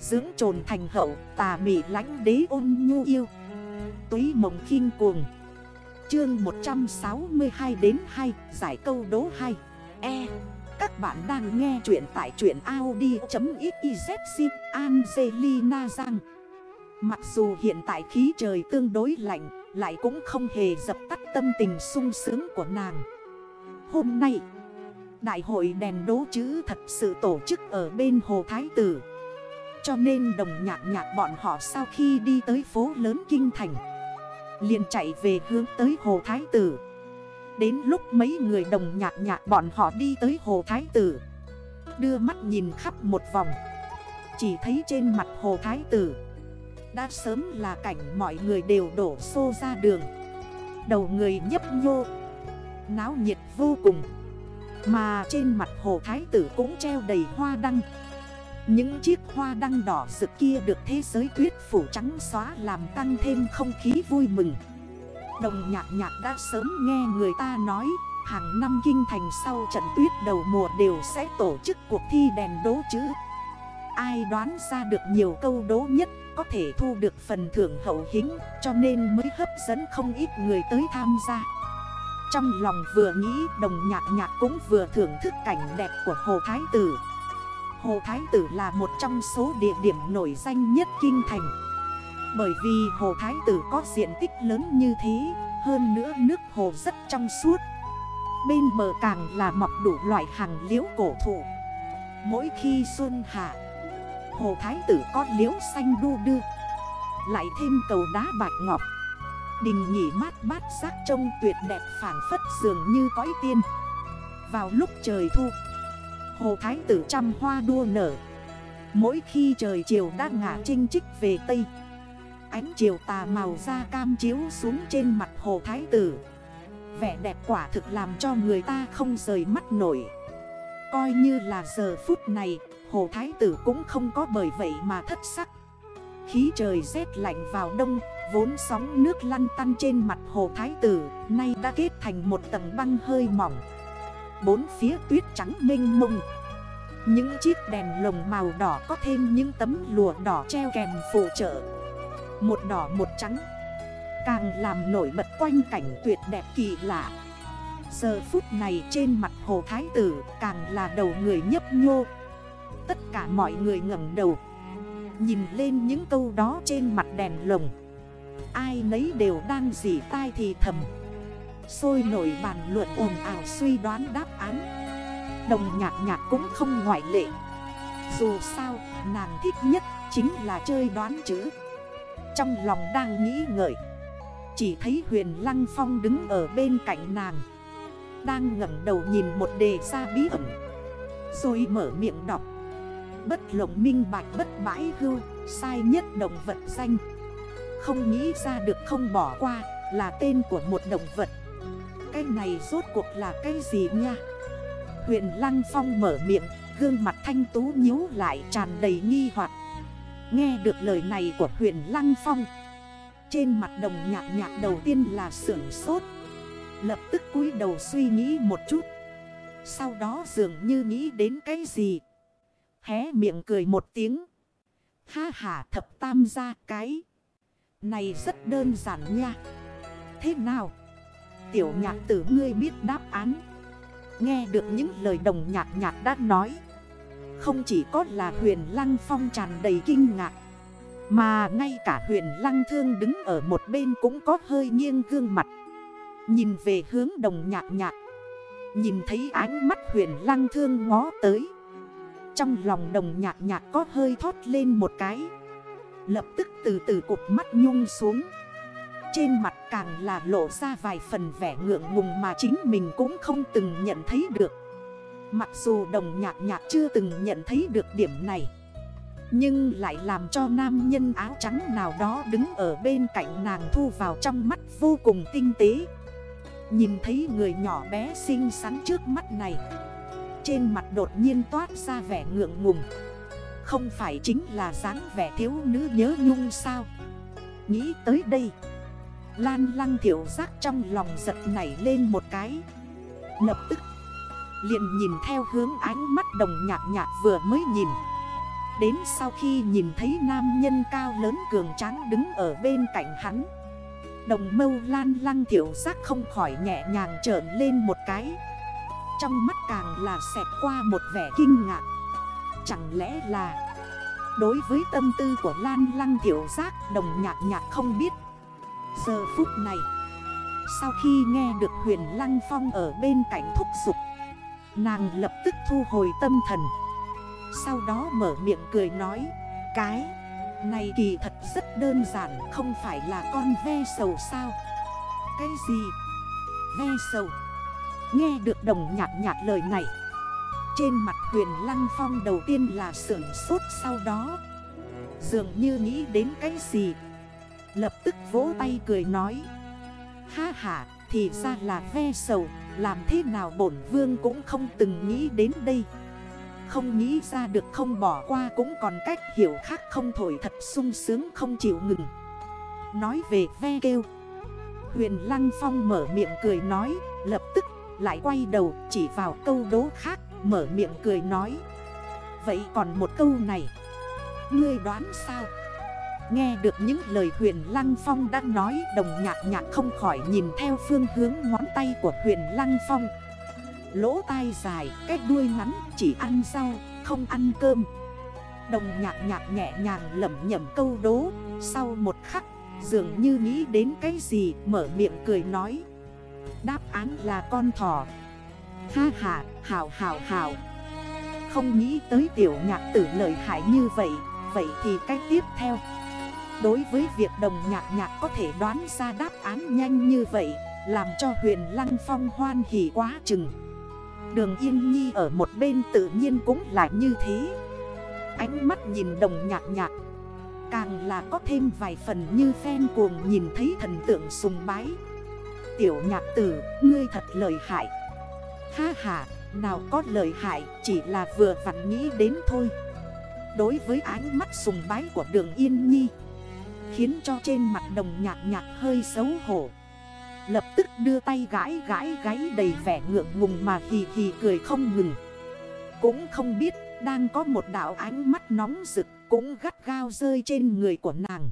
Dưỡng trồn thành hậu, tà mị lánh đế ôn nhu yêu. Túy mộng khinh cuồng. Chương 162 đến 2 Giải câu đố 2 E. Các bạn đang nghe chuyện tại chuyện Audi.xyz Angelina Giang Mặc dù hiện tại khí trời tương đối lạnh, Lại cũng không hề dập tắt tâm tình sung sướng của nàng. Hôm nay, Đại hội đèn đố chữ thật sự tổ chức ở bên Hồ Thái Tử. Cho nên đồng nhạc nhạc bọn họ sau khi đi tới phố lớn Kinh Thành, liền chạy về hướng tới Hồ Thái Tử. Đến lúc mấy người đồng nhạc nhạc bọn họ đi tới Hồ Thái Tử, Đưa mắt nhìn khắp một vòng, Chỉ thấy trên mặt Hồ Thái Tử, Đã sớm là cảnh mọi người đều đổ xô ra đường. Đầu người nhấp nhô, Náo nhiệt vô cùng, Mà trên mặt Hồ Thái Tử cũng treo đầy hoa đăng những chiếc hoa đăng đỏ rực kia được thế giới tuyết phủ trắng xóa làm tăng thêm không khí vui mừng. Đồng nhạc nhạc đã sớm nghe người ta nói, Hàng năm kinh thành sau trận tuyết đầu mùa đều sẽ tổ chức cuộc thi đèn đố chữ. Ai đoán ra được nhiều câu đố nhất có thể thu được phần thưởng hậu hính Cho nên mới hấp dẫn không ít người tới tham gia. Trong lòng vừa nghĩ, đồng nhạc nhạc cũng vừa thưởng thức cảnh đẹp của Hồ Thái Tử. Hồ Thái Tử là một trong số địa điểm nổi danh nhất kinh thành. Bởi vì Hồ Thái Tử có diện tích lớn như thế, Hơn nữa nước hồ rất trong suốt. Bên bờ càng là mọc đủ loại hàng liễu cổ thụ. Mỗi khi xuân hạ, Hồ Thái Tử có liễu xanh đu đưa, Lại thêm cầu đá bạch ngọc. Đình nhỉ mát mát sắc trông tuyệt đẹp phản phất dường như cõi tiên. Vào lúc trời thu Hồ Thái tử trăm hoa đua nở. Mỗi khi trời chiều đã ngả trinh trích về Tây, Ánh chiều tà màu da cam chiếu xuống trên mặt Hồ Thái tử. Vẻ đẹp quả thực làm cho người ta không rời mắt nổi. Coi như là giờ phút này, Hồ Thái tử cũng không có bởi vậy mà thất sắc. Khí trời rét lạnh vào đông, Vốn sóng nước lăn tăn trên mặt Hồ Thái tử, Nay đã kết thành một tầng băng hơi mỏng. Bốn phía tuyết trắng mênh mông. Những chiếc đèn lồng màu đỏ có thêm những tấm lùa đỏ treo kèm phụ trợ. Một đỏ một trắng. Càng làm nổi bật quanh cảnh tuyệt đẹp kỳ lạ. Giờ phút này trên mặt hồ thái tử càng là đầu người nhấp nhô. Tất cả mọi người ngầm đầu. Nhìn lên những câu đó trên mặt đèn lồng. Ai nấy đều đang dỉ tai thì thầm. Sôi nổi bàn luận ồn ào suy đoán đáp án. Đồng nhạc nhạc cũng không ngoại lệ. Dù sao, nàng thích nhất chính là chơi đoán chữ. Trong lòng đang nghĩ ngợi, Chỉ thấy huyền lăng phong đứng ở bên cạnh nàng, Đang ngẩn đầu nhìn một đề ra bí ẩn, Rồi mở miệng đọc. Bất lộng minh bạch bất bãi hưu Sai nhất động vật danh. Không nghĩ ra được không bỏ qua Là tên của một động vật cái này rốt cuộc là cái gì nha? Huyện Lăng Phong mở miệng, Gương mặt thanh tú nhíu lại tràn đầy nghi hoặc. Nghe được lời này của huyện Lăng Phong, Trên mặt đồng nhạc nhạc đầu tiên là sưởng sốt. Lập tức cúi đầu suy nghĩ một chút. Sau đó dường như nghĩ đến cái gì. Hé miệng cười một tiếng. Ha ha, thập tam ra cái. Này rất đơn giản nha. Thế nào? Tiểu nhạc tử, ngươi biết đáp án. Nghe được những lời đồng nhạc nhạc đã nói, Không chỉ có là huyền lăng phong tràn đầy kinh ngạc, Mà ngay cả huyền lăng thương đứng ở một bên cũng có hơi nghiêng gương mặt. Nhìn về hướng đồng nhạc nhạc, Nhìn thấy ánh mắt huyền lăng thương ngó tới. Trong lòng đồng nhạc nhạc có hơi thoát lên một cái, Lập tức từ từ cục mắt nhung xuống trên mặt càng là lộ ra vài phần vẻ ngượng ngùng mà chính mình cũng không từng nhận thấy được. Mặc dù đồng nhạc nhạc chưa từng nhận thấy được điểm này, Nhưng lại làm cho nam nhân áo trắng nào đó đứng ở bên cạnh nàng thu vào trong mắt vô cùng tinh tế. Nhìn thấy người nhỏ bé xinh xắn trước mắt này, Trên mặt đột nhiên toát ra vẻ ngượng ngùng. Không phải chính là dáng vẻ thiếu nữ nhớ nhung sao? Nghĩ tới đây Lan lăng thiểu giác trong lòng giật nảy lên một cái. Lập tức, liền nhìn theo hướng ánh mắt đồng nhạc nhạc vừa mới nhìn. Đến sau khi nhìn thấy nam nhân cao lớn cường tráng đứng ở bên cạnh hắn, Đồng mâu lan lăng thiểu giác không khỏi nhẹ nhàng trởn lên một cái. Trong mắt càng là xẹt qua một vẻ kinh ngạc. Chẳng lẽ là Đối với tâm tư của lan lăng thiểu giác Đồng nhạc nhạc không biết? Giờ phút này, Sau khi nghe được huyền lăng phong ở bên cạnh thúc dục Nàng lập tức thu hồi tâm thần. Sau đó mở miệng cười nói, Cái này kỳ thật rất đơn giản, Không phải là con ve sầu sao? Cái gì? Ve sầu? Nghe được đồng nhạc nhạc lời này, Trên mặt huyền lăng phong đầu tiên là sưởng sốt, sau đó Dường như nghĩ đến cái gì Lập tức vỗ tay cười nói. Ha ha, thì ra là ve sầu, Làm thế nào bổn vương cũng không từng nghĩ đến đây. Không nghĩ ra được không bỏ qua cũng còn cách hiểu khác không thổi thật sung sướng không chịu ngừng. Nói về ve kêu. Huyền Lăng Phong mở miệng cười nói, Lập tức lại quay đầu chỉ vào câu đố khác, Mở miệng cười nói. Vậy còn một câu này, Ngươi đoán sao? Nghe được những lời huyền Lăng Phong đã nói Đồng nhạc nhạc không khỏi nhìn theo phương hướng ngón tay của huyền Lăng Phong. Lỗ tai dài, cái đuôi ngắn, chỉ ăn rau, không ăn cơm. Đồng nhạc nhạc nhẹ nhàng lẩm nhẩm câu đố. Sau một khắc, dường như nghĩ đến cái gì Mở miệng cười nói. Đáp án là con thỏ. Ha ha, hào hào hào. Không nghĩ tới tiểu nhạc tử lợi hại như vậy. Vậy thì cách tiếp theo. Đối với việc đồng nhạc nhạc có thể đoán ra đáp án nhanh như vậy Làm cho huyền lăng phong hoan hỉ quá chừng. Đường Yên Nhi ở một bên tự nhiên cũng là như thế. Ánh mắt nhìn đồng nhạc nhạc Càng là có thêm vài phần như phen cuồng nhìn thấy thần tượng sùng bái. Tiểu nhạc tử, ngươi thật lời hại. Ha ha, nào có lời hại, chỉ là vừa vặn nghĩ đến thôi. Đối với ánh mắt sùng bái của đường Yên Nhi Khiến cho trên mặt đồng nhạc nhạc hơi xấu hổ. Lập tức đưa tay gãi gãi gáy đầy vẻ ngượng ngùng mà hì hì cười không ngừng. Cũng không biết, đang có một đảo ánh mắt nóng rực, cũng gắt gao rơi trên người của nàng.